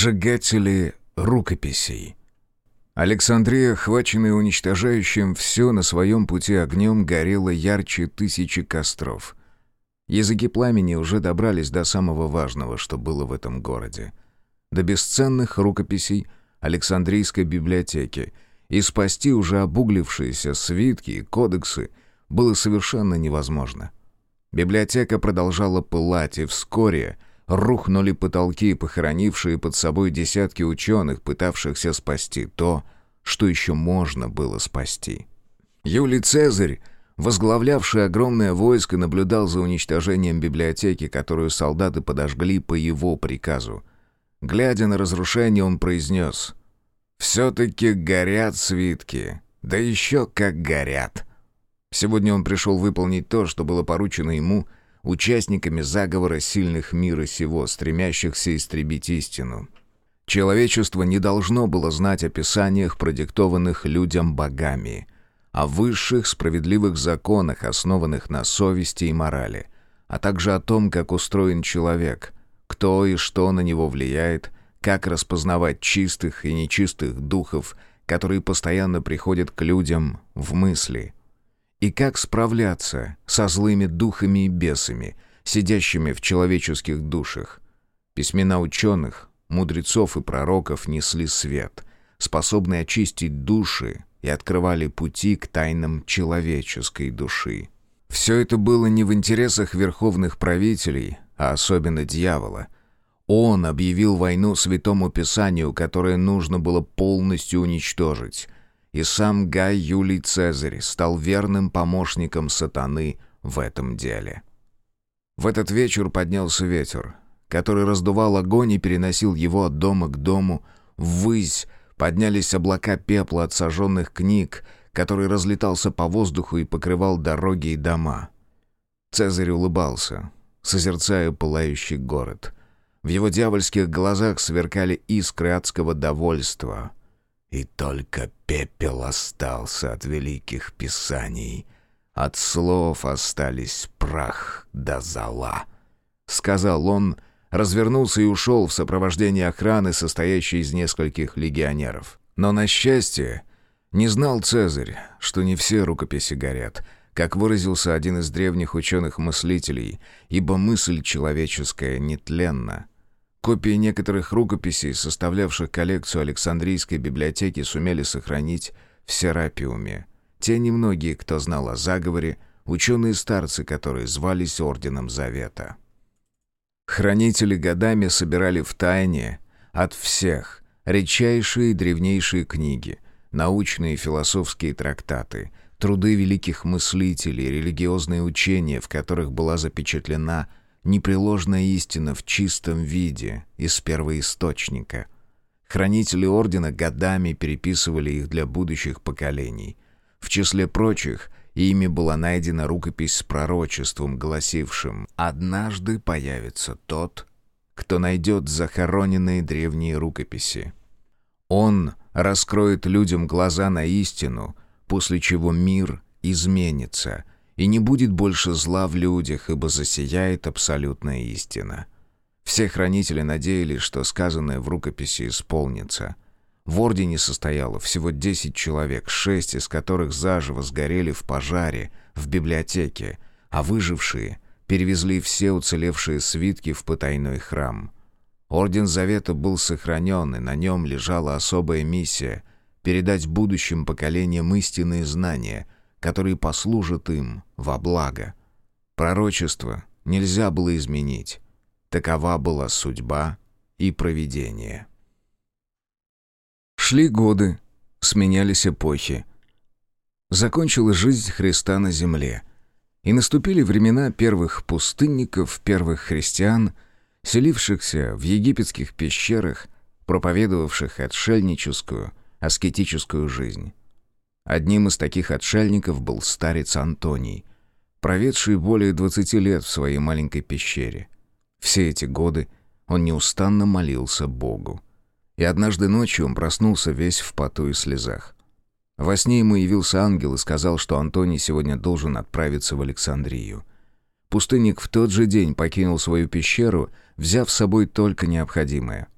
Сжигатели рукописей. Александрия, охваченная уничтожающим все на своем пути огнем, горела ярче тысячи костров. Языки пламени уже добрались до самого важного, что было в этом городе. До бесценных рукописей Александрийской библиотеки, и спасти уже обуглившиеся свитки и кодексы было совершенно невозможно. Библиотека продолжала пылать, и вскоре — Рухнули потолки, похоронившие под собой десятки ученых, пытавшихся спасти то, что еще можно было спасти. Юлий Цезарь, возглавлявший огромное войско, наблюдал за уничтожением библиотеки, которую солдаты подожгли по его приказу. Глядя на разрушение, он произнес «Все-таки горят свитки, да еще как горят». Сегодня он пришел выполнить то, что было поручено ему – участниками заговора сильных мира сего, стремящихся истребить истину. Человечество не должно было знать о писаниях, продиктованных людям богами, о высших справедливых законах, основанных на совести и морали, а также о том, как устроен человек, кто и что на него влияет, как распознавать чистых и нечистых духов, которые постоянно приходят к людям в мысли – и как справляться со злыми духами и бесами, сидящими в человеческих душах. Письмена ученых, мудрецов и пророков несли свет, способный очистить души и открывали пути к тайнам человеческой души. Все это было не в интересах верховных правителей, а особенно дьявола. Он объявил войну Святому Писанию, которое нужно было полностью уничтожить, и сам Гай Юлий Цезарь стал верным помощником сатаны в этом деле. В этот вечер поднялся ветер, который раздувал огонь и переносил его от дома к дому, ввысь поднялись облака пепла от сожженных книг, который разлетался по воздуху и покрывал дороги и дома. Цезарь улыбался, созерцая пылающий город. В его дьявольских глазах сверкали искры адского довольства — и только пепел остался от великих писаний. От слов остались прах да зола. Сказал он, развернулся и ушел в сопровождении охраны, состоящей из нескольких легионеров. Но, на счастье, не знал Цезарь, что не все рукописи горят, как выразился один из древних ученых-мыслителей, ибо мысль человеческая нетленна. Копии некоторых рукописей, составлявших коллекцию Александрийской библиотеки, сумели сохранить в Серапиуме. Те немногие, кто знал о заговоре, ученые-старцы, которые звались Орденом Завета. Хранители годами собирали в тайне от всех редчайшие и древнейшие книги, научные и философские трактаты, труды великих мыслителей, религиозные учения, в которых была запечатлена непреложная истина в чистом виде, из первоисточника. Хранители Ордена годами переписывали их для будущих поколений. В числе прочих, ими была найдена рукопись с пророчеством, гласившим «Однажды появится тот, кто найдет захороненные древние рукописи. Он раскроет людям глаза на истину, после чего мир изменится — и не будет больше зла в людях, ибо засияет абсолютная истина. Все хранители надеялись, что сказанное в рукописи исполнится. В ордене состояло всего десять человек, шесть из которых заживо сгорели в пожаре в библиотеке, а выжившие перевезли все уцелевшие свитки в потайной храм. Орден Завета был сохранен, и на нем лежала особая миссия — передать будущим поколениям истинные знания — который послужит им во благо. Пророчество нельзя было изменить. Такова была судьба и провидение. Шли годы, сменялись эпохи. Закончилась жизнь Христа на земле. И наступили времена первых пустынников, первых христиан, селившихся в египетских пещерах, проповедовавших отшельническую, аскетическую жизнь. Одним из таких отшельников был старец Антоний, проведший более 20 лет в своей маленькой пещере. Все эти годы он неустанно молился Богу. И однажды ночью он проснулся весь в поту и слезах. Во сне ему явился ангел и сказал, что Антоний сегодня должен отправиться в Александрию. Пустынник в тот же день покинул свою пещеру, взяв с собой только необходимое.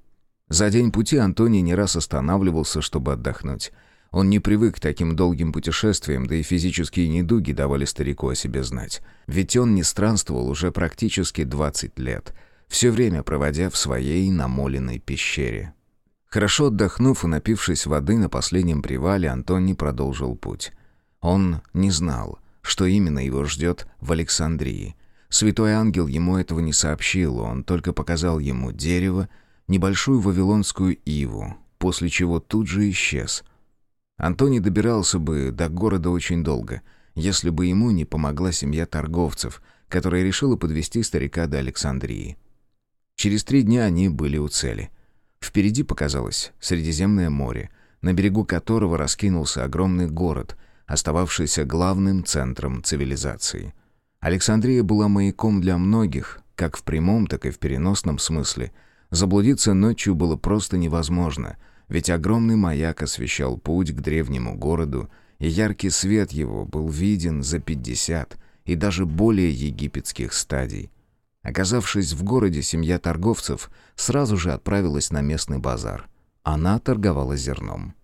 За день пути Антоний не раз останавливался, чтобы отдохнуть. Он не привык к таким долгим путешествиям, да и физические недуги давали старику о себе знать. Ведь он не странствовал уже практически 20 лет, все время проводя в своей намоленной пещере. Хорошо отдохнув и напившись воды на последнем привале, Антон не продолжил путь. Он не знал, что именно его ждет в Александрии. Святой ангел ему этого не сообщил, он только показал ему дерево, небольшую вавилонскую иву, после чего тут же исчез. Антоний добирался бы до города очень долго, если бы ему не помогла семья торговцев, которая решила подвести старика до Александрии. Через три дня они были у цели — Впереди показалось Средиземное море, на берегу которого раскинулся огромный город, остававшийся главным центром цивилизации. Александрия была маяком для многих, как в прямом, так и в переносном смысле. Заблудиться ночью было просто невозможно, ведь огромный маяк освещал путь к древнему городу, и яркий свет его был виден за 50 и даже более египетских стадий. Оказавшись в городе, семья торговцев сразу же отправилась на местный базар. Она торговала зерном.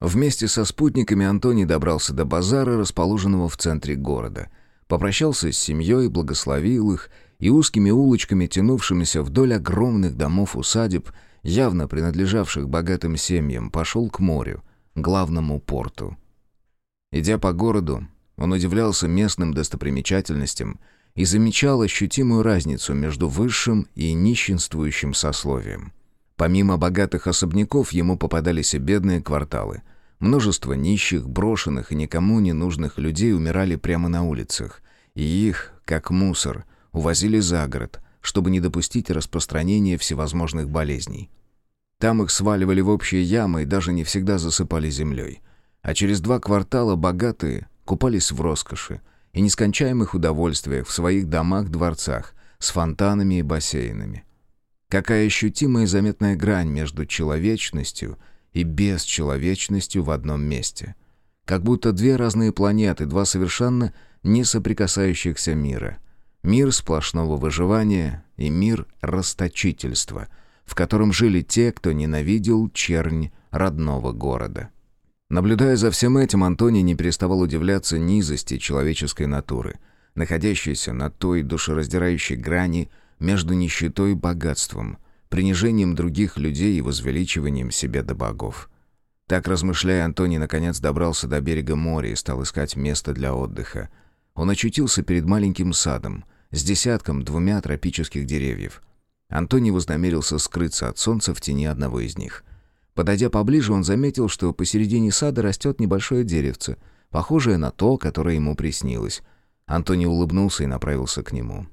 Вместе со спутниками Антоний добрался до базара, расположенного в центре города. Попрощался с семьей, благословил их, и узкими улочками, тянувшимися вдоль огромных домов-усадеб, явно принадлежавших богатым семьям, пошел к морю, главному порту. Идя по городу, он удивлялся местным достопримечательностям – и замечал ощутимую разницу между высшим и нищенствующим сословием. Помимо богатых особняков ему попадались и бедные кварталы. Множество нищих, брошенных и никому не нужных людей умирали прямо на улицах, и их, как мусор, увозили за город, чтобы не допустить распространения всевозможных болезней. Там их сваливали в общие ямы и даже не всегда засыпали землей. А через два квартала богатые купались в роскоши, и нескончаемых удовольствиях в своих домах-дворцах с фонтанами и бассейнами. Какая ощутимая и заметная грань между человечностью и бесчеловечностью в одном месте. Как будто две разные планеты, два совершенно не соприкасающихся мира. Мир сплошного выживания и мир расточительства, в котором жили те, кто ненавидел чернь родного города. Наблюдая за всем этим, Антоний не переставал удивляться низости человеческой натуры, находящейся на той душераздирающей грани между нищетой и богатством, принижением других людей и возвеличиванием себя до богов. Так размышляя, Антоний наконец добрался до берега моря и стал искать место для отдыха. Он очутился перед маленьким садом с десятком-двумя тропических деревьев. Антоний вознамерился скрыться от солнца в тени одного из них. Подойдя поближе, он заметил, что посередине сада растет небольшое деревце, похожее на то, которое ему приснилось. Антони улыбнулся и направился к нему.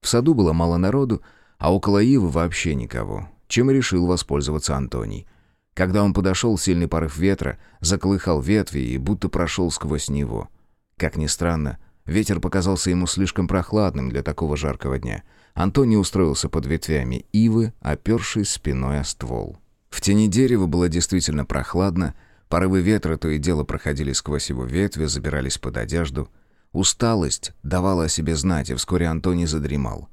В саду было мало народу, а около ивы вообще никого, чем и решил воспользоваться Антоний. Когда он подошел, сильный порыв ветра заколыхал ветви и будто прошел сквозь него. Как ни странно, ветер показался ему слишком прохладным для такого жаркого дня. Антоний устроился под ветвями ивы, опершись спиной о ствол. В тени дерева было действительно прохладно, порывы ветра то и дело проходили сквозь его ветви, забирались под одежду. Усталость давала о себе знать, и вскоре Антоний задремал.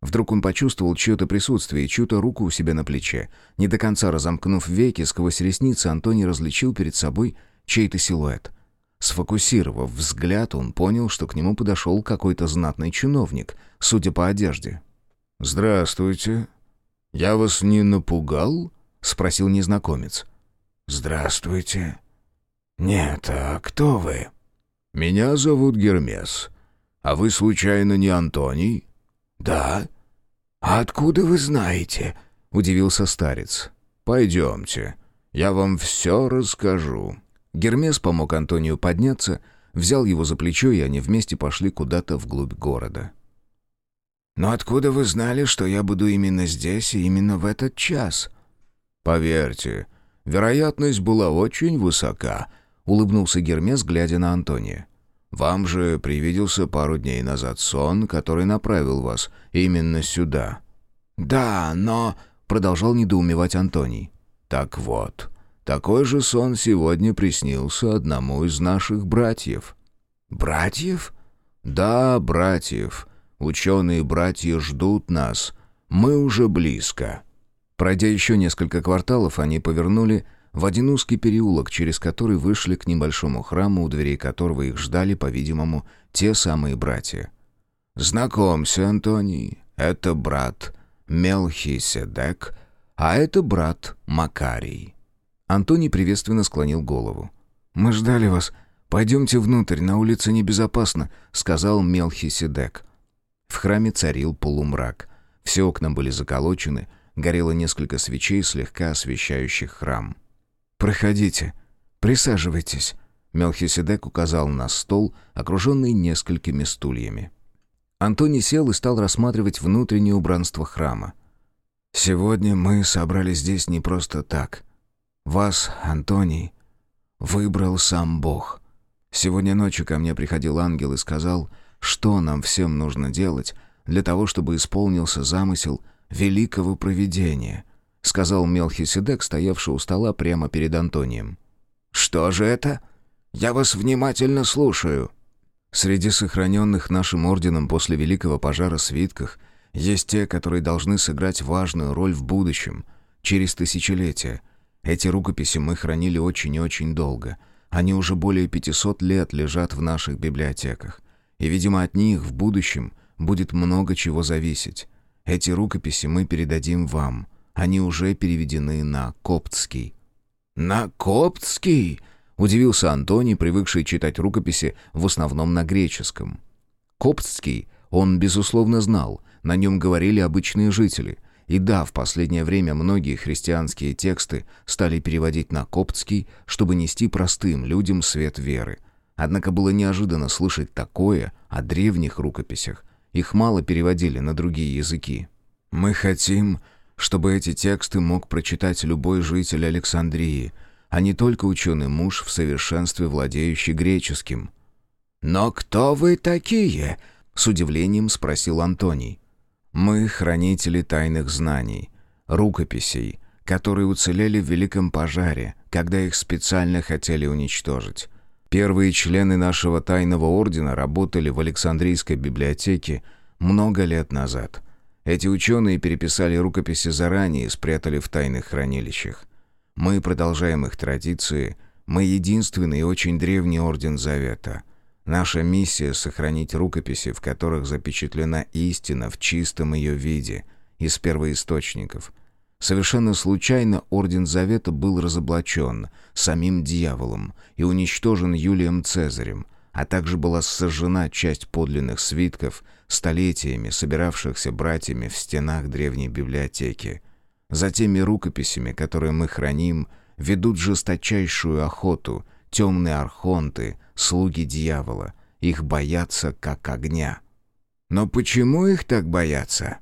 Вдруг он почувствовал чье-то присутствие чью-то руку у себя на плече. Не до конца разомкнув веки, сквозь ресницы Антоний различил перед собой чей-то силуэт. Сфокусировав взгляд, он понял, что к нему подошел какой-то знатный чиновник, судя по одежде. «Здравствуйте. Я вас не напугал?» — спросил незнакомец. «Здравствуйте». «Нет, а кто вы?» «Меня зовут Гермес. А вы, случайно, не Антоний?» «Да». «А откуда вы знаете?» — удивился старец. «Пойдемте, я вам все расскажу». Гермес помог Антонию подняться, взял его за плечо, и они вместе пошли куда-то вглубь города. «Но откуда вы знали, что я буду именно здесь и именно в этот час?» «Поверьте, вероятность была очень высока», — улыбнулся Гермес, глядя на Антония. «Вам же привиделся пару дней назад сон, который направил вас именно сюда». «Да, но...» — продолжал недоумевать Антоний. «Так вот, такой же сон сегодня приснился одному из наших братьев». «Братьев?» «Да, братьев. Ученые братья ждут нас. Мы уже близко». Пройдя еще несколько кварталов, они повернули в один узкий переулок, через который вышли к небольшому храму, у дверей которого их ждали, по-видимому, те самые братья. «Знакомься, Антоний, это брат Мелхиседек, а это брат Макарий». Антоний приветственно склонил голову. «Мы ждали вас. Пойдемте внутрь, на улице небезопасно», — сказал Мелхиседек. В храме царил полумрак. Все окна были заколочены, горело несколько свечей, слегка освещающих храм. «Проходите, присаживайтесь», — Мелхиседек указал на стол, окруженный несколькими стульями. Антоний сел и стал рассматривать внутреннее убранство храма. «Сегодня мы собрались здесь не просто так. Вас, Антоний, выбрал сам Бог. Сегодня ночью ко мне приходил ангел и сказал, что нам всем нужно делать для того, чтобы исполнился замысел великого провидения», — сказал Мелхиседек, стоявший у стола прямо перед Антонием. «Что же это? Я вас внимательно слушаю». Среди сохраненных нашим орденом после Великого пожара свитках есть те, которые должны сыграть важную роль в будущем, через тысячелетия. Эти рукописи мы хранили очень и очень долго. Они уже более 500 лет лежат в наших библиотеках. И, видимо, от них в будущем будет много чего зависеть. Эти рукописи мы передадим вам. Они уже переведены на коптский». «На коптский?» Удивился Антоний, привыкший читать рукописи в основном на греческом. Коптский он, безусловно, знал, на нем говорили обычные жители. И да, в последнее время многие христианские тексты стали переводить на коптский, чтобы нести простым людям свет веры. Однако было неожиданно слышать такое о древних рукописях. Их мало переводили на другие языки. «Мы хотим, чтобы эти тексты мог прочитать любой житель Александрии», а не только ученый муж в совершенстве владеющий греческим. «Но кто вы такие?» — с удивлением спросил Антоний. «Мы хранители тайных знаний, рукописей, которые уцелели в Великом пожаре, когда их специально хотели уничтожить. Первые члены нашего тайного ордена работали в Александрийской библиотеке много лет назад. Эти ученые переписали рукописи заранее и спрятали в тайных хранилищах. Мы продолжаем их традиции. Мы единственный и очень древний Орден Завета. Наша миссия — сохранить рукописи, в которых запечатлена истина в чистом ее виде, из первоисточников. Совершенно случайно Орден Завета был разоблачен самим дьяволом и уничтожен Юлием Цезарем, а также была сожжена часть подлинных свитков, столетиями собиравшихся братьями в стенах древней библиотеки — за теми рукописями, которые мы храним, ведут жесточайшую охоту темные архонты, слуги дьявола. Их боятся как огня. Но почему их так боятся?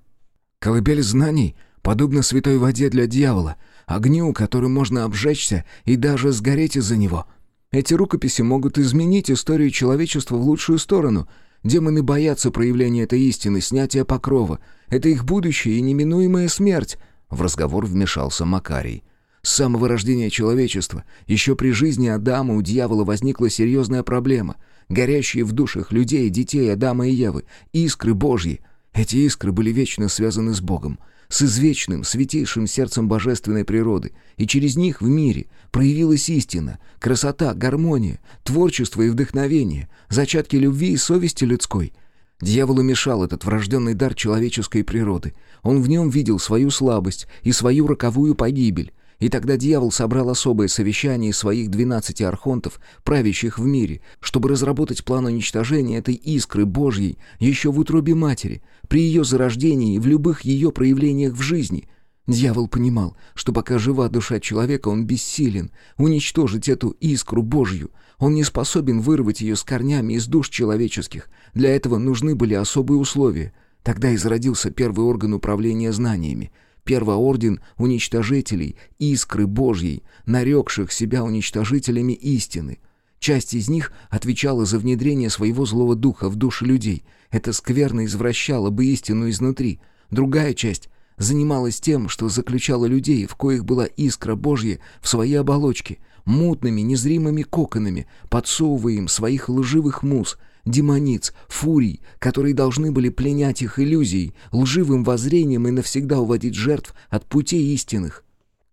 Колыбель знаний подобна святой воде для дьявола, огню, которым можно обжечься и даже сгореть из-за него. Эти рукописи могут изменить историю человечества в лучшую сторону. Демоны боятся проявления этой истины, снятия покрова. Это их будущее и неминуемая смерть. В разговор вмешался Макарий. С самого рождения человечества, еще при жизни Адама у дьявола возникла серьезная проблема. Горящие в душах людей, детей Адама и Евы, искры Божьи. Эти искры были вечно связаны с Богом, с извечным, святейшим сердцем божественной природы, и через них в мире проявилась истина, красота, гармония, творчество и вдохновение, зачатки любви и совести людской — Дьяволу мешал этот врожденный дар человеческой природы. Он в нем видел свою слабость и свою роковую погибель. И тогда дьявол собрал особое совещание своих двенадцати архонтов, правящих в мире, чтобы разработать план уничтожения этой искры Божьей еще в утробе матери, при ее зарождении и в любых ее проявлениях в жизни — Дьявол понимал, что пока жива душа человека, он бессилен уничтожить эту искру Божью. Он не способен вырвать ее с корнями из душ человеческих. Для этого нужны были особые условия. Тогда и зародился первый орган управления знаниями. Первый орден уничтожителей, искры Божьей, нарекших себя уничтожителями истины. Часть из них отвечала за внедрение своего злого духа в души людей. Это скверно извращало бы истину изнутри. Другая часть занималась тем, что заключала людей, в коих была искра Божья в своей оболочке, мутными, незримыми коконами, подсовывая им своих лживых муз. Демониц, фурий, которые должны были пленять их иллюзией, лживым воззрением и навсегда уводить жертв от путей истинных.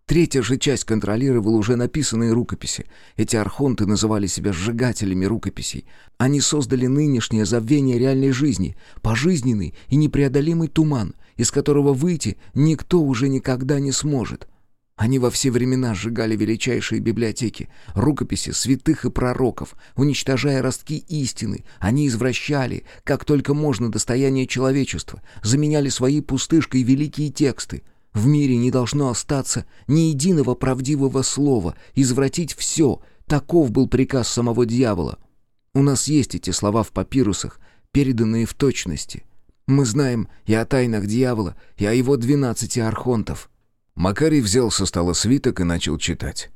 Третья же часть контролировала уже написанные рукописи. Эти архонты называли себя сжигателями рукописей. Они создали нынешнее забвение реальной жизни, пожизненный и непреодолимый туман, из которого выйти никто уже никогда не сможет. Они во все времена сжигали величайшие библиотеки, рукописи святых и пророков, уничтожая ростки истины. Они извращали, как только можно, достояние человечества, заменяли своей пустышкой великие тексты — в мире не должно остаться ни единого правдивого слова, извратить все. Таков был приказ самого дьявола. У нас есть эти слова в папирусах, переданные в точности. Мы знаем и о тайнах дьявола, и о его двенадцати архонтов». Макарий взял со стола свиток и начал читать.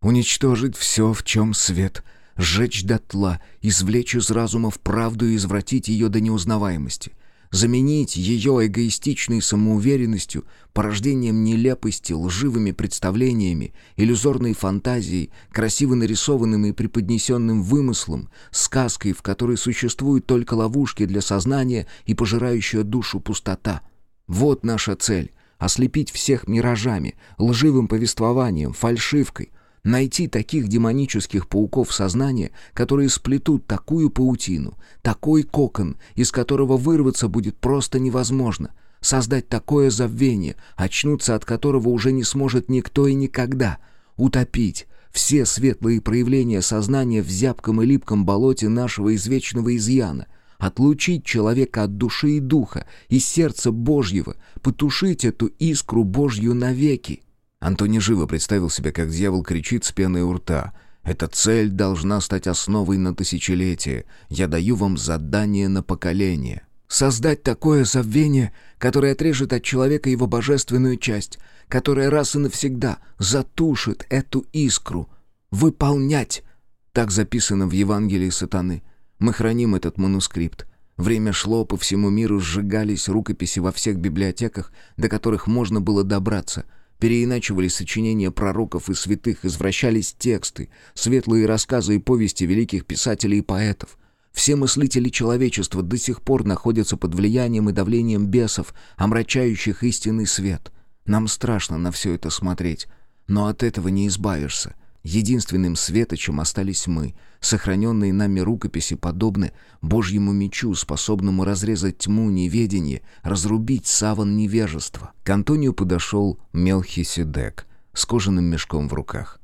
«Уничтожить все, в чем свет, сжечь дотла, извлечь из разумов правду и извратить ее до неузнаваемости, заменить ее эгоистичной самоуверенностью, порождением нелепости, лживыми представлениями, иллюзорной фантазией, красиво нарисованным и преподнесенным вымыслом, сказкой, в которой существуют только ловушки для сознания и пожирающая душу пустота. Вот наша цель — ослепить всех миражами, лживым повествованием, фальшивкой, Найти таких демонических пауков сознания, которые сплетут такую паутину, такой кокон, из которого вырваться будет просто невозможно. Создать такое забвение, очнуться от которого уже не сможет никто и никогда. Утопить все светлые проявления сознания в зябком и липком болоте нашего извечного изъяна — отлучить человека от души и духа, из сердца Божьего, потушить эту искру Божью навеки. Антони живо представил себе, как дьявол кричит с пеной у рта. «Эта цель должна стать основой на тысячелетие. Я даю вам задание на поколение». Создать такое забвение, которое отрежет от человека его божественную часть, которое раз и навсегда затушит эту искру. Выполнять! Так записано в Евангелии сатаны. Мы храним этот манускрипт. Время шло, по всему миру сжигались рукописи во всех библиотеках, до которых можно было добраться — Переиначивались сочинения пророков и святых, извращались тексты, светлые рассказы и повести великих писателей и поэтов. Все мыслители человечества до сих пор находятся под влиянием и давлением бесов, омрачающих истинный свет. Нам страшно на все это смотреть, но от этого не избавишься. Единственным светочем остались мы. Сохраненные нами рукописи подобны Божьему мечу, способному разрезать тьму неведения, разрубить саван невежества. К Антонию подошел Мелхиседек с кожаным мешком в руках.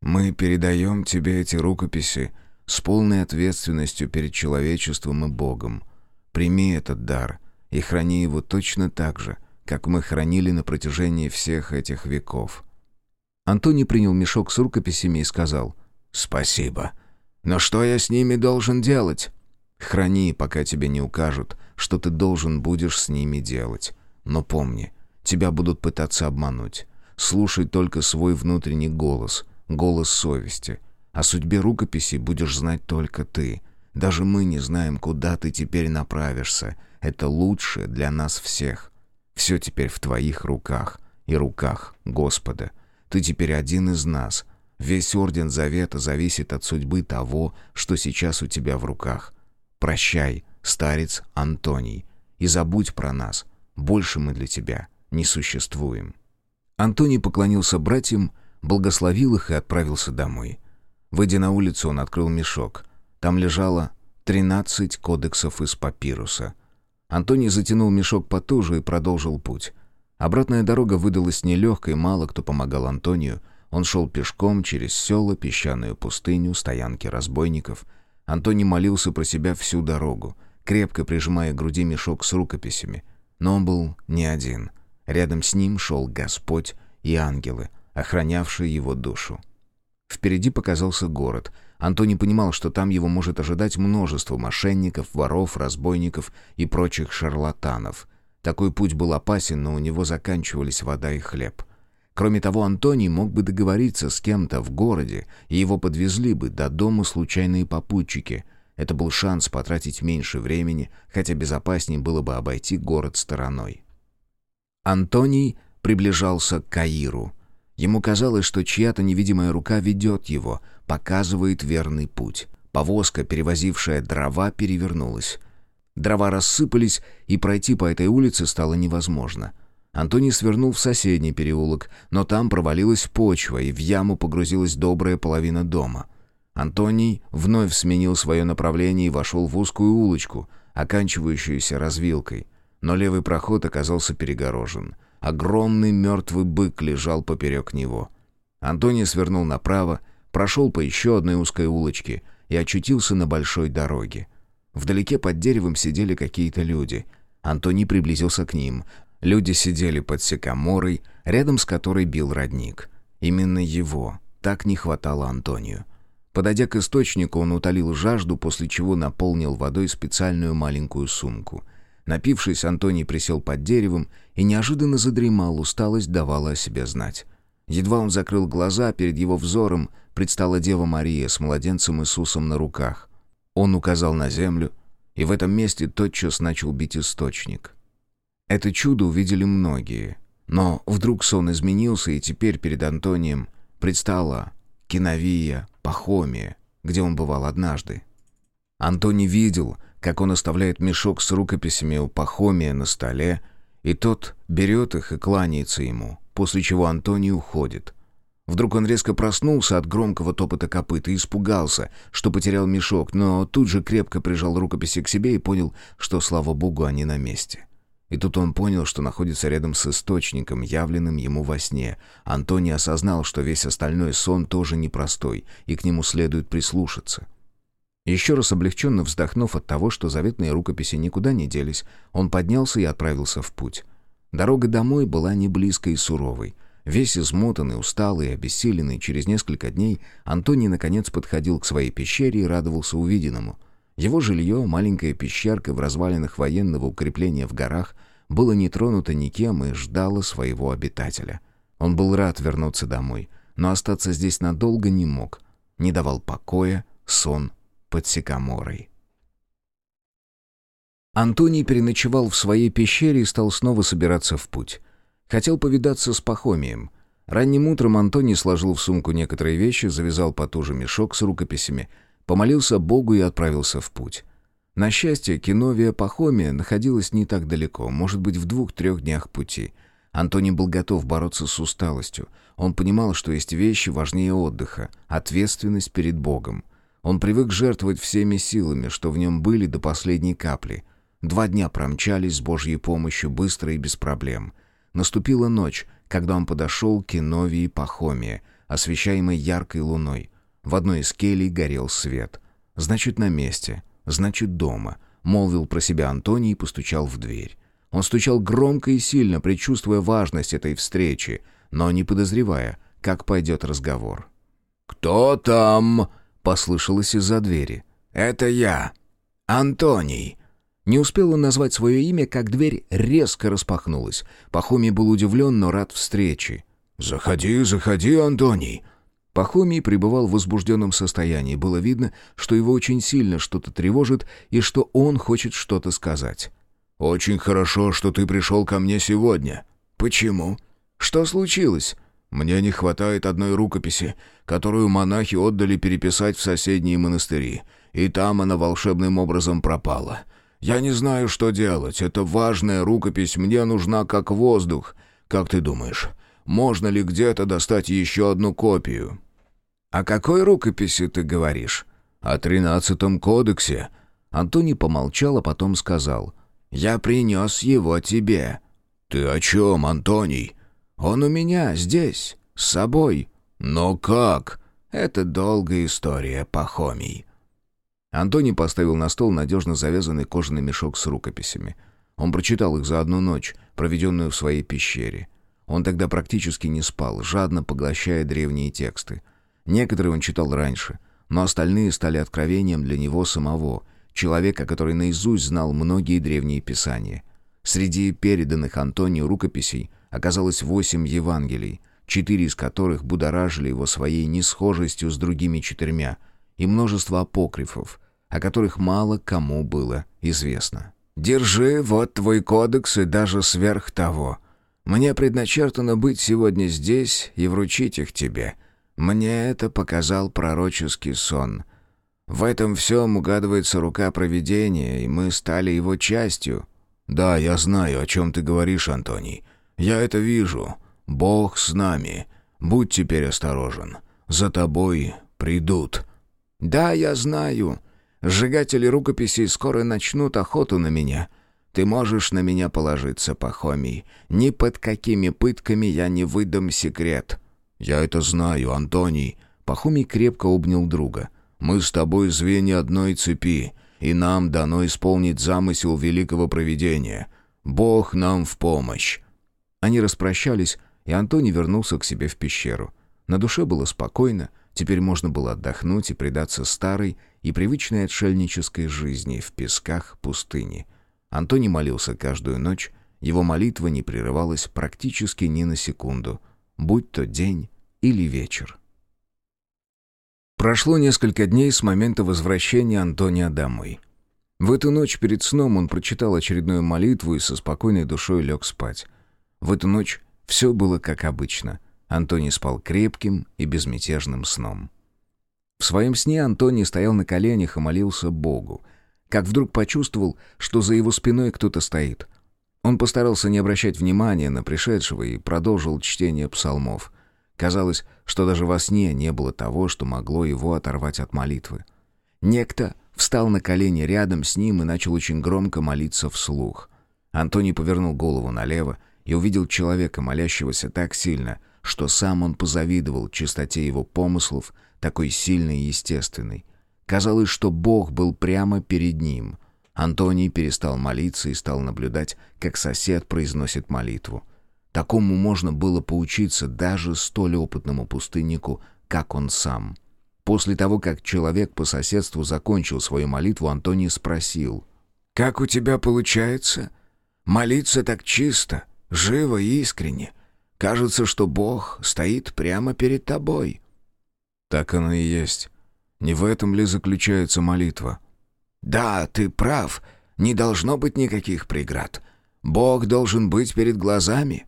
«Мы передаем тебе эти рукописи с полной ответственностью перед человечеством и Богом. Прими этот дар и храни его точно так же, как мы хранили на протяжении всех этих веков». Антоний принял мешок с рукописями и сказал «Спасибо. Но что я с ними должен делать?» «Храни, пока тебе не укажут, что ты должен будешь с ними делать. Но помни, тебя будут пытаться обмануть. Слушай только свой внутренний голос, голос совести. О судьбе рукописи будешь знать только ты. Даже мы не знаем, куда ты теперь направишься. Это лучше для нас всех. Все теперь в твоих руках и руках Господа». Ты теперь один из нас. Весь Орден Завета зависит от судьбы того, что сейчас у тебя в руках. Прощай, старец Антоний, и забудь про нас. Больше мы для тебя не существуем». Антоний поклонился братьям, благословил их и отправился домой. Выйдя на улицу, он открыл мешок. Там лежало тринадцать кодексов из папируса. Антоний затянул мешок потуже и продолжил путь. Обратная дорога выдалась нелегкой, мало кто помогал Антонию. Он шел пешком через села, песчаную пустыню, стоянки разбойников. Антоний молился про себя всю дорогу, крепко прижимая к груди мешок с рукописями. Но он был не один. Рядом с ним шел Господь и ангелы, охранявшие его душу. Впереди показался город. Антоний понимал, что там его может ожидать множество мошенников, воров, разбойников и прочих шарлатанов — такой путь был опасен, но у него заканчивались вода и хлеб. Кроме того, Антоний мог бы договориться с кем-то в городе, и его подвезли бы до дома случайные попутчики. Это был шанс потратить меньше времени, хотя безопаснее было бы обойти город стороной. Антоний приближался к Каиру. Ему казалось, что чья-то невидимая рука ведет его, показывает верный путь. Повозка, перевозившая дрова, перевернулась. Дрова рассыпались, и пройти по этой улице стало невозможно. Антоний свернул в соседний переулок, но там провалилась почва, и в яму погрузилась добрая половина дома. Антоний вновь сменил свое направление и вошел в узкую улочку, оканчивающуюся развилкой. Но левый проход оказался перегорожен. Огромный мертвый бык лежал поперек него. Антоний свернул направо, прошел по еще одной узкой улочке и очутился на большой дороге. Вдалеке под деревом сидели какие-то люди. Антоний приблизился к ним. Люди сидели под секаморой, рядом с которой бил родник. Именно его так не хватало Антонию. Подойдя к источнику, он утолил жажду, после чего наполнил водой специальную маленькую сумку. Напившись, Антоний присел под деревом и неожиданно задремал, усталость давала о себе знать. Едва он закрыл глаза, перед его взором предстала Дева Мария с младенцем Иисусом на руках. Он указал на землю, и в этом месте тотчас начал бить источник. Это чудо увидели многие, но вдруг сон изменился, и теперь перед Антонием предстала Киновия, Пахомия, где он бывал однажды. Антоний видел, как он оставляет мешок с рукописями у Пахомия на столе, и тот берет их и кланяется ему, после чего Антоний уходит. Вдруг он резко проснулся от громкого топота копыт и испугался, что потерял мешок, но тут же крепко прижал рукописи к себе и понял, что, слава богу, они на месте. И тут он понял, что находится рядом с источником, явленным ему во сне. Антоний осознал, что весь остальной сон тоже непростой, и к нему следует прислушаться. Еще раз облегченно вздохнув от того, что заветные рукописи никуда не делись, он поднялся и отправился в путь. Дорога домой была не близкой и суровой — Весь измотанный, усталый, обессиленный, через несколько дней Антоний наконец подходил к своей пещере и радовался увиденному. Его жилье, маленькая пещерка в развалинах военного укрепления в горах, было не тронуто никем и ждало своего обитателя. Он был рад вернуться домой, но остаться здесь надолго не мог. Не давал покоя сон под сикаморой. Антоний переночевал в своей пещере и стал снова собираться в путь. Хотел повидаться с Пахомием. Ранним утром Антоний сложил в сумку некоторые вещи, завязал потуже мешок с рукописями, помолился Богу и отправился в путь. На счастье, Киновия Пахомия находилась не так далеко, может быть, в двух-трех днях пути. Антоний был готов бороться с усталостью. Он понимал, что есть вещи важнее отдыха, ответственность перед Богом. Он привык жертвовать всеми силами, что в нем были до последней капли. Два дня промчались с Божьей помощью быстро и без проблем — Наступила ночь, когда он подошел к Иновии Пахомии, освещаемой яркой луной. В одной из келей горел свет. «Значит, на месте. Значит, дома», — молвил про себя Антоний и постучал в дверь. Он стучал громко и сильно, предчувствуя важность этой встречи, но не подозревая, как пойдет разговор. «Кто там?» — послышалось из-за двери. «Это я, Антоний», не успел он назвать свое имя, как дверь резко распахнулась. Пахомий был удивлен, но рад встрече. «Заходи, заходи, Антоний!» Пахомий пребывал в возбужденном состоянии. Было видно, что его очень сильно что-то тревожит и что он хочет что-то сказать. «Очень хорошо, что ты пришел ко мне сегодня». «Почему? Что случилось?» «Мне не хватает одной рукописи, которую монахи отдали переписать в соседние монастыри, и там она волшебным образом пропала. Я не знаю, что делать. Это важная рукопись мне нужна как воздух. Как ты думаешь, можно ли где-то достать еще одну копию?» «О какой рукописи ты говоришь?» «О тринадцатом кодексе». Антоний помолчал, а потом сказал. «Я принес его тебе». «Ты о чем, Антоний?» «Он у меня здесь, с собой». «Но как?» «Это долгая история, Пахомий». Антоний поставил на стол надежно завязанный кожаный мешок с рукописями. Он прочитал их за одну ночь, проведенную в своей пещере. Он тогда практически не спал, жадно поглощая древние тексты. Некоторые он читал раньше, но остальные стали откровением для него самого, человека, который наизусть знал многие древние писания. Среди переданных Антонию рукописей оказалось восемь Евангелий, четыре из которых будоражили его своей несхожестью с другими четырьмя, и множество апокрифов — о которых мало кому было известно. «Держи, вот твой кодекс и даже сверх того. Мне предначертано быть сегодня здесь и вручить их тебе. Мне это показал пророческий сон. В этом всем угадывается рука провидения, и мы стали его частью». «Да, я знаю, о чем ты говоришь, Антоний. Я это вижу. Бог с нами. Будь теперь осторожен. За тобой придут». «Да, я знаю. Сжигатели рукописей скоро начнут охоту на меня. Ты можешь на меня положиться, Пахомий. Ни под какими пытками я не выдам секрет». «Я это знаю, Антоний». Пахомий крепко обнял друга. «Мы с тобой звенья одной цепи, и нам дано исполнить замысел великого провидения. Бог нам в помощь». Они распрощались, и Антоний вернулся к себе в пещеру. На душе было спокойно, теперь можно было отдохнуть и предаться старой и привычной отшельнической жизни в песках пустыни. Антоний молился каждую ночь, его молитва не прерывалась практически ни на секунду, будь то день или вечер. Прошло несколько дней с момента возвращения Антония домой. В эту ночь перед сном он прочитал очередную молитву и со спокойной душой лег спать. В эту ночь все было как обычно. Антоний спал крепким и безмятежным сном. В своем сне Антоний стоял на коленях и молился Богу, как вдруг почувствовал, что за его спиной кто-то стоит. Он постарался не обращать внимания на пришедшего и продолжил чтение псалмов. Казалось, что даже во сне не было того, что могло его оторвать от молитвы. Некто встал на колени рядом с ним и начал очень громко молиться вслух. Антоний повернул голову налево и увидел человека, молящегося так сильно, что сам он позавидовал чистоте его помыслов, такой сильной и естественной. Казалось, что Бог был прямо перед ним. Антоний перестал молиться и стал наблюдать, как сосед произносит молитву. Такому можно было поучиться даже столь опытному пустыннику, как он сам. После того, как человек по соседству закончил свою молитву, Антоний спросил. «Как у тебя получается? Молиться так чисто, живо и искренне. Кажется, что Бог стоит прямо перед тобой». «Так оно и есть. Не в этом ли заключается молитва?» «Да, ты прав. Не должно быть никаких преград. Бог должен быть перед глазами».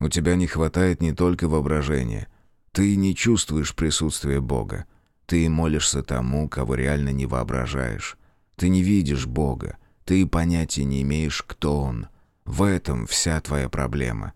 «У тебя не хватает не только воображения. Ты не чувствуешь присутствия Бога. Ты молишься тому, кого реально не воображаешь. Ты не видишь Бога. Ты понятия не имеешь, кто Он. В этом вся твоя проблема.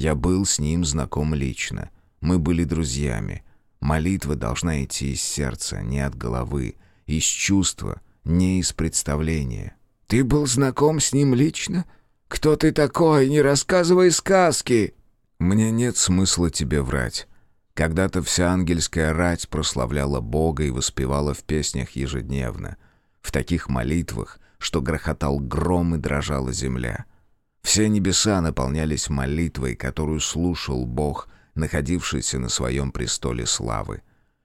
Я был с Ним знаком лично. Мы были друзьями. Молитва должна идти из сердца, не от головы, из чувства, не из представления. «Ты был знаком с ним лично? Кто ты такой? Не рассказывай сказки!» «Мне нет смысла тебе врать. Когда-то вся ангельская рать прославляла Бога и воспевала в песнях ежедневно, в таких молитвах, что грохотал гром и дрожала земля. Все небеса наполнялись молитвой, которую слушал Бог — находившийся на своем престоле славы.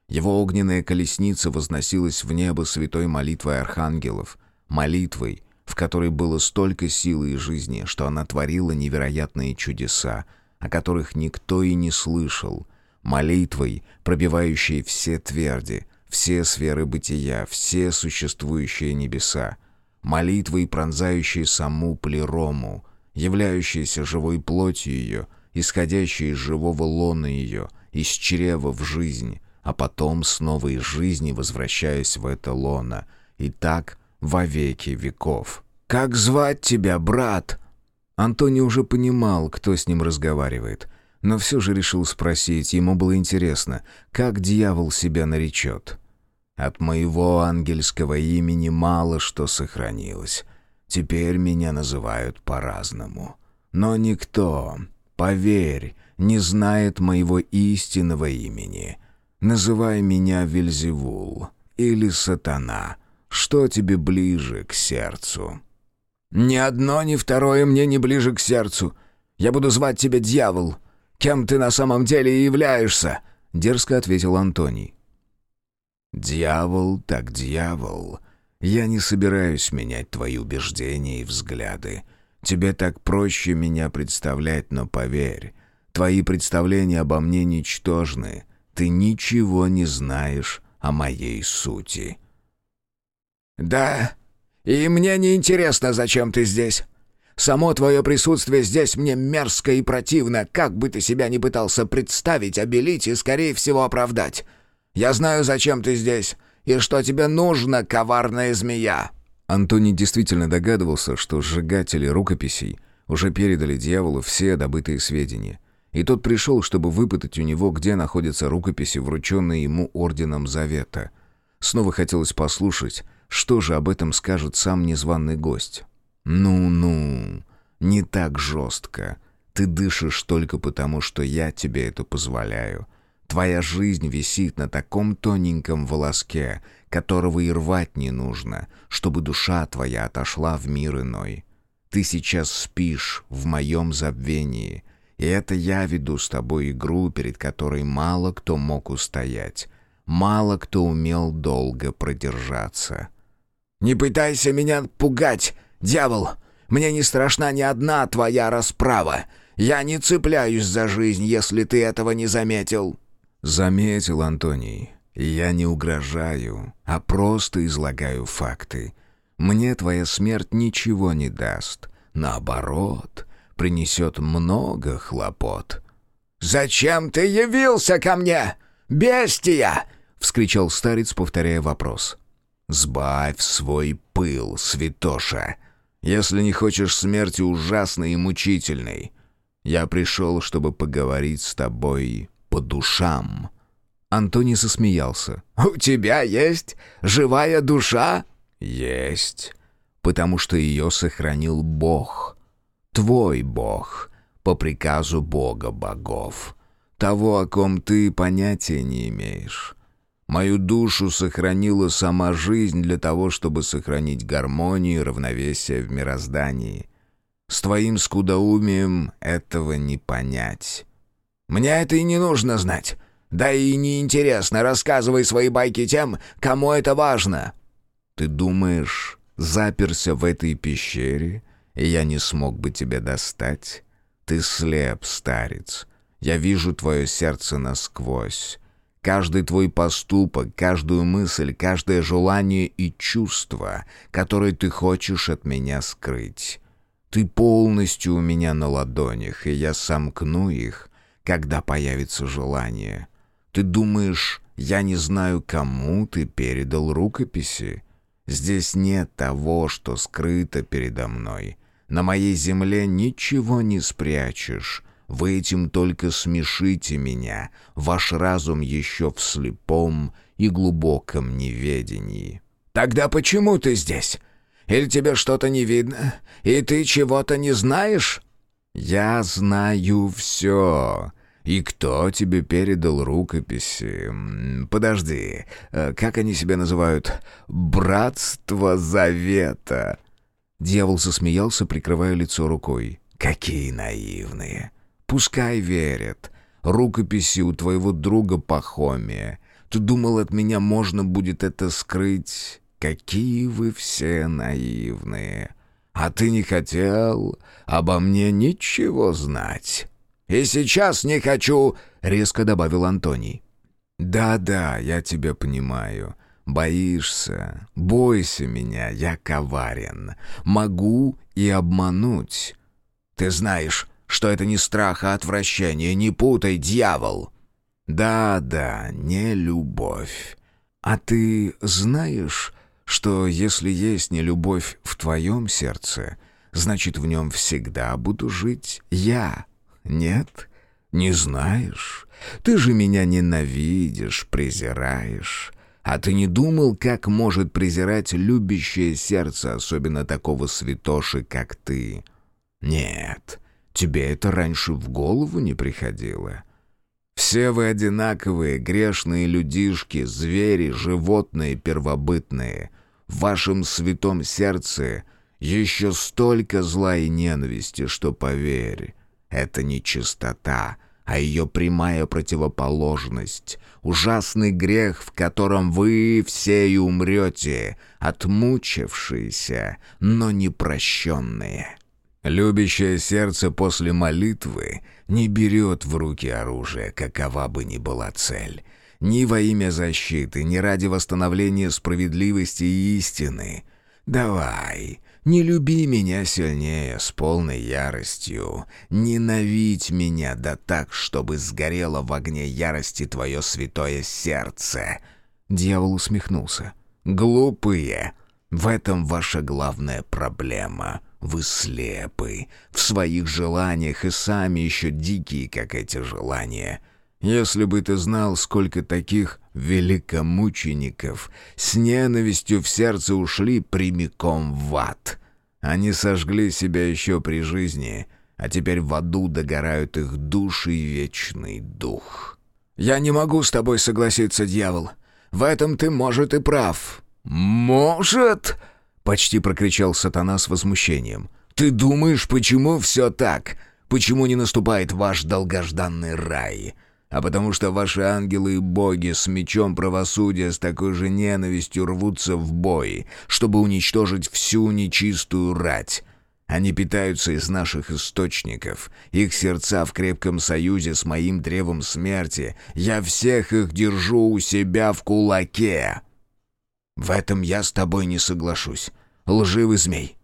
Его огненная колесница возносилась в небо святой молитвой архангелов, молитвой, в которой было столько силы и жизни, что она творила невероятные чудеса, о которых никто и не слышал, молитвой, пробивающей все тверди, все сферы бытия, все существующие небеса, молитвой, пронзающей саму плерому, являющейся живой плотью ее — исходящей из живого лона ее, из чрева в жизнь, а потом снова из жизни возвращаясь в это лоно, и так во веки веков. «Как звать тебя, брат?» Антони уже понимал, кто с ним разговаривает, но все же решил спросить, ему было интересно, как дьявол себя наречет. «От моего ангельского имени мало что сохранилось. Теперь меня называют по-разному. Но никто, Поверь, не знает моего истинного имени. Называй меня Вельзевул или Сатана. Что тебе ближе к сердцу?» «Ни одно, ни второе мне не ближе к сердцу. Я буду звать тебя Дьявол. Кем ты на самом деле являешься?» — дерзко ответил Антоний. «Дьявол так дьявол. Я не собираюсь менять твои убеждения и взгляды. Тебе так проще меня представлять, но поверь, твои представления обо мне ничтожны. Ты ничего не знаешь о моей сути». «Да, и мне не интересно, зачем ты здесь. Само твое присутствие здесь мне мерзко и противно, как бы ты себя ни пытался представить, обелить и, скорее всего, оправдать. Я знаю, зачем ты здесь, И что тебе нужно, коварная змея?» Антоний действительно догадывался, что сжигатели рукописей уже передали дьяволу все добытые сведения. И тот пришел, чтобы выпытать у него, где находятся рукописи, врученные ему Орденом Завета. Снова хотелось послушать, что же об этом скажет сам незваный гость. «Ну-ну, не так жестко. Ты дышишь только потому, что я тебе это позволяю. Твоя жизнь висит на таком тоненьком волоске, которого и рвать не нужно, чтобы душа твоя отошла в мир иной. Ты сейчас спишь в моем забвении, и это я веду с тобой игру, перед которой мало кто мог устоять, мало кто умел долго продержаться. «Не пытайся меня пугать, дьявол! Мне не страшна ни одна твоя расправа! Я не цепляюсь за жизнь, если ты этого не заметил!» «Заметил, Антоний. Я не угрожаю, а просто излагаю факты. Мне твоя смерть ничего не даст. Наоборот, принесет много хлопот». «Зачем ты явился ко мне, бестия?» — вскричал старец, повторяя вопрос. «Сбавь свой пыл, святоша, если не хочешь смерти ужасной и мучительной. Я пришел, чтобы поговорить с тобой по душам». Антоний засмеялся. «У тебя есть живая душа?» «Есть, потому что ее сохранил Бог. Твой Бог, по приказу Бога богов. Того, о ком ты понятия не имеешь. Мою душу сохранила сама жизнь для того, чтобы сохранить гармонию и равновесие в мироздании. С твоим скудоумием этого не понять». «Мне это и не нужно знать. Да и не интересно, рассказывай свои байки тем, кому это важно». «Ты думаешь, заперся в этой пещере, и я не смог бы тебя достать? Ты слеп, старец. Я вижу твое сердце насквозь. Каждый твой поступок, каждую мысль, каждое желание и чувство, которое ты хочешь от меня скрыть. Ты полностью у меня на ладонях, и я сомкну их, когда появится желание. Ты думаешь, я не знаю, кому ты передал рукописи? Здесь нет того, что скрыто передо мной. На моей земле ничего не спрячешь. Вы этим только смешите меня. Ваш разум еще в слепом и глубоком неведении. Тогда почему ты здесь? Или тебе что-то не видно, и ты чего-то не знаешь? Я знаю все. «И кто тебе передал рукописи? Подожди, э, как они себя называют? Братство Завета!» Дьявол засмеялся, прикрывая лицо рукой. «Какие наивные! Пускай верят. Рукописи у твоего друга Пахомия. Ты думал, от меня можно будет это скрыть? Какие вы все наивные! А ты не хотел обо мне ничего знать!» «И сейчас не хочу», — резко добавил Антоний. «Да-да, я тебя понимаю. Боишься. Бойся меня, я коварен. Могу и обмануть». «Ты знаешь, что это не страх, а отвращение. Не путай, дьявол!» «Да-да, не любовь. А ты знаешь, что если есть не любовь в твоем сердце, значит, в нем всегда буду жить я?» Нет? Не знаешь? Ты же меня ненавидишь, презираешь. А ты не думал, как может презирать любящее сердце, особенно такого святоши, как ты? Нет, тебе это раньше в голову не приходило. Все вы одинаковые, грешные людишки, звери, животные, первобытные. В вашем святом сердце еще столько зла и ненависти, что, поверь, это не чистота, а ее прямая противоположность. Ужасный грех, в котором вы все и умрете, отмучившиеся, но не прощенные. Любящее сердце после молитвы не берет в руки оружие, какова бы ни была цель. Ни во имя защиты, ни ради восстановления справедливости и истины. Давай, не люби меня сильнее, с полной яростью. Ненавидь меня да так, чтобы сгорело в огне ярости твое святое сердце. Дьявол усмехнулся. «Глупые! В этом ваша главная проблема. Вы слепы в своих желаниях и сами еще дикие, как эти желания. Если бы ты знал, сколько таких великомучеников с ненавистью в сердце ушли прямиком в ад. Они сожгли себя еще при жизни, а теперь в аду догорают их души и вечный дух. «Я не могу с тобой согласиться, дьявол. В этом ты, может, и прав». «Может?» — почти прокричал сатана с возмущением. «Ты думаешь, почему все так? Почему не наступает ваш долгожданный рай? А потому что ваши ангелы и боги с мечом правосудия с такой же ненавистью рвутся в бой, чтобы уничтожить всю нечистую рать. Они питаются из наших источников. Их сердца в крепком союзе с моим древом смерти. Я всех их держу у себя в кулаке. В этом я с тобой не соглашусь. Лживый змей.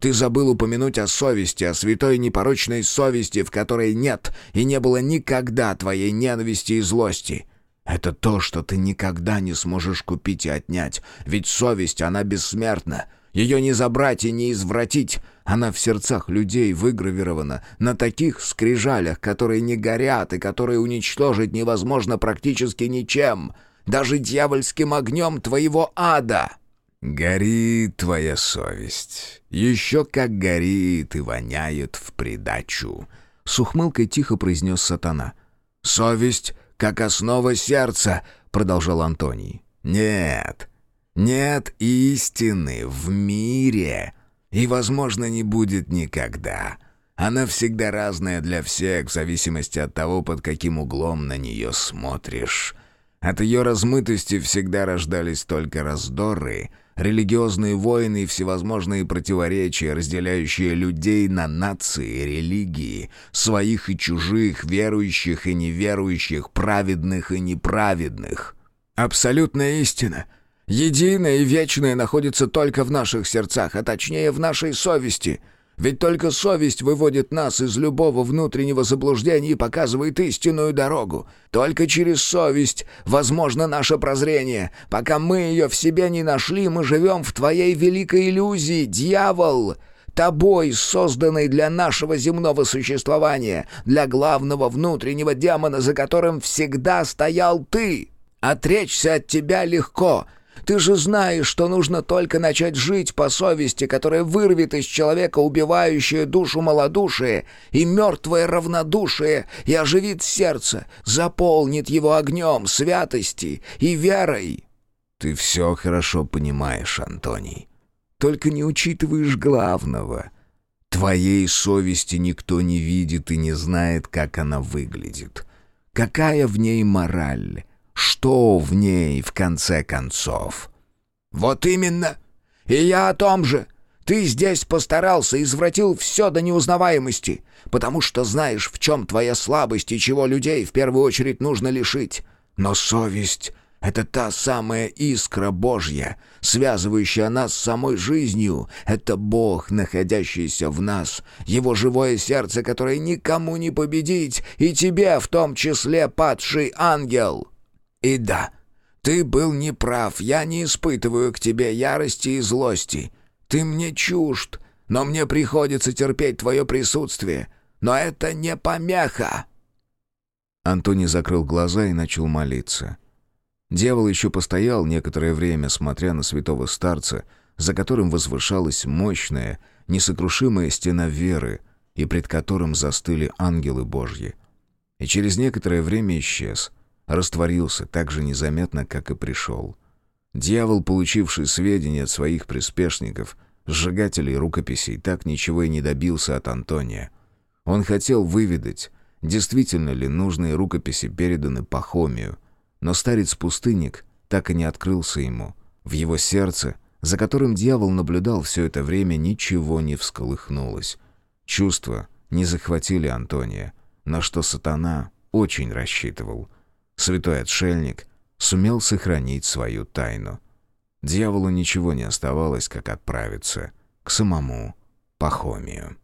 Ты забыл упомянуть о совести, о святой непорочной совести, в которой нет и не было никогда твоей ненависти и злости. Это то, что ты никогда не сможешь купить и отнять, ведь совесть, она бессмертна. Ее не забрать и не извратить. Она в сердцах людей выгравирована на таких скрижалях, которые не горят и которые уничтожить невозможно практически ничем, даже дьявольским огнем твоего ада». «Горит твоя совесть. Еще как горит и воняет в придачу», — с ухмылкой тихо произнес сатана. «Совесть как основа сердца», — продолжал Антоний. «Нет, нет истины в мире, и, возможно, не будет никогда. Она всегда разная для всех, в зависимости от того, под каким углом на нее смотришь». От ее размытости всегда рождались только раздоры, религиозные войны и всевозможные противоречия, разделяющие людей на нации, религии, своих и чужих, верующих и неверующих, праведных и неправедных. Абсолютная истина, единая и вечная, находится только в наших сердцах, а точнее в нашей совести — ведь только совесть выводит нас из любого внутреннего заблуждения и показывает истинную дорогу. Только через совесть возможно наше прозрение. Пока мы ее в себе не нашли, мы живем в твоей великой иллюзии, дьявол!» тобой, созданной для нашего земного существования, для главного внутреннего демона, за которым всегда стоял ты. Отречься от тебя легко, ты же знаешь, что нужно только начать жить по совести, которая вырвет из человека убивающее душу малодушие и мертвое равнодушие и оживит сердце, заполнит его огнем святости и верой. Ты все хорошо понимаешь, Антоний. Только не учитываешь главного. Твоей совести никто не видит и не знает, как она выглядит. Какая в ней мораль? Что в ней, в конце концов? Вот именно. И я о том же. Ты здесь постарался, извратил все до неузнаваемости, потому что знаешь, в чем твоя слабость и чего людей в первую очередь нужно лишить. Но совесть — это та самая искра Божья, связывающая нас с самой жизнью. Это Бог, находящийся в нас, Его живое сердце, которое никому не победить, и тебе в том числе, падший ангел». И да, ты был неправ, я не испытываю к тебе ярости и злости. Ты мне чужд, но мне приходится терпеть твое присутствие. Но это не помеха!» Антоний закрыл глаза и начал молиться. Дьявол еще постоял некоторое время, смотря на святого старца, за которым возвышалась мощная, несокрушимая стена веры, и пред которым застыли ангелы Божьи. И через некоторое время исчез — растворился так же незаметно, как и пришел. Дьявол, получивший сведения от своих приспешников, сжигателей рукописей, так ничего и не добился от Антония. Он хотел выведать, действительно ли нужные рукописи переданы Пахомию, но старец-пустынник так и не открылся ему. В его сердце, за которым дьявол наблюдал все это время, ничего не всколыхнулось. Чувства не захватили Антония, на что сатана очень рассчитывал — святой отшельник сумел сохранить свою тайну. Дьяволу ничего не оставалось, как отправиться к самому Пахомию.